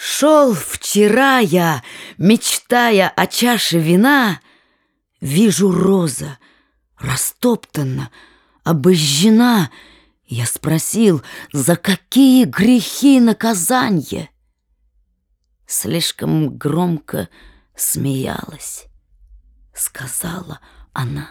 Шел вчера я, мечтая о чаше вина, Вижу роза, растоптана, обожжена. Я спросил, за какие грехи наказанье? Слишком громко смеялась, сказала она.